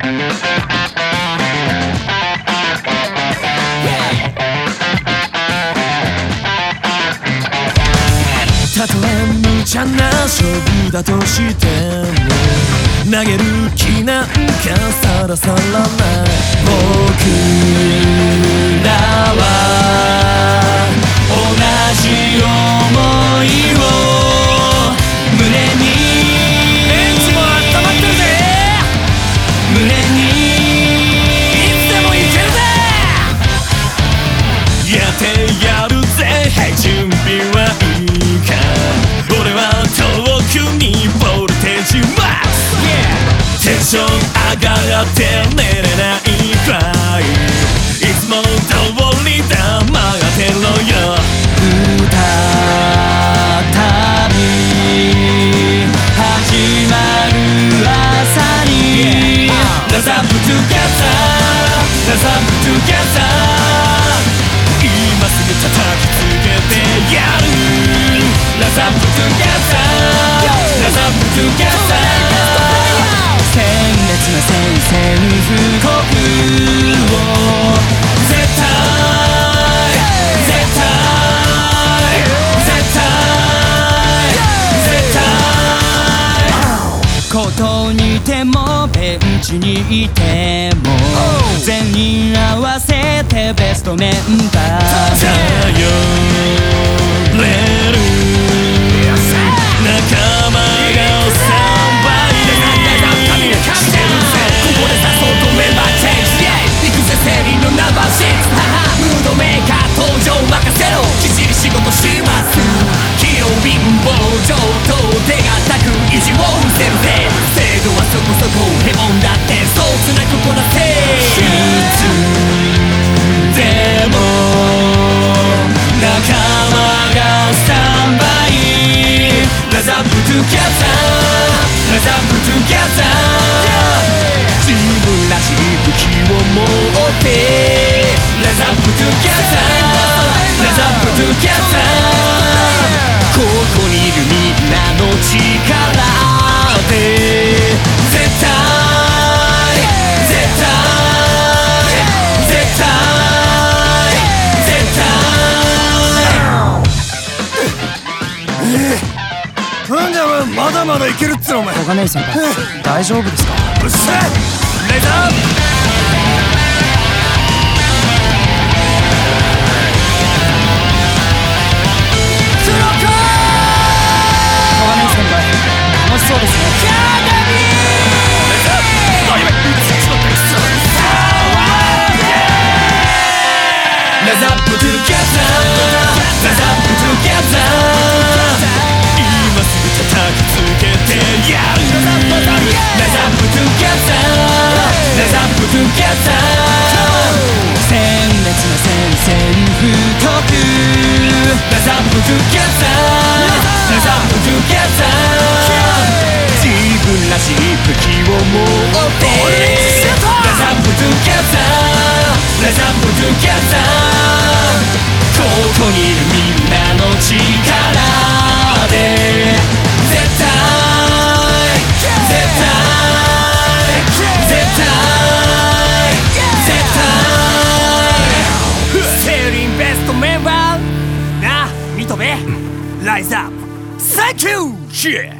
たとえ無茶な勝負だとしても投げる気なんかさらさらない僕俺は遠くにボルテージマックス、テンション上がって寝れないくらい。いつも通り黙ってろよ。歌旅始まる朝に。Let's up together Let's up together ことにてもベンチにいても全員合わせてベストメンバー頼れここにいるみんなの力で絶対絶対絶対絶対なんだお前まだまだいけるっつうのお前。小金井先輩大丈夫ですか？うっせえ！レイザーしい武器を持って Let's up together Let's up together ここにいるみんなの力で。絶対。絶対。絶対。絶対セリンベストメンバー。なあ見とべライズアップ。Thank you! Yeah!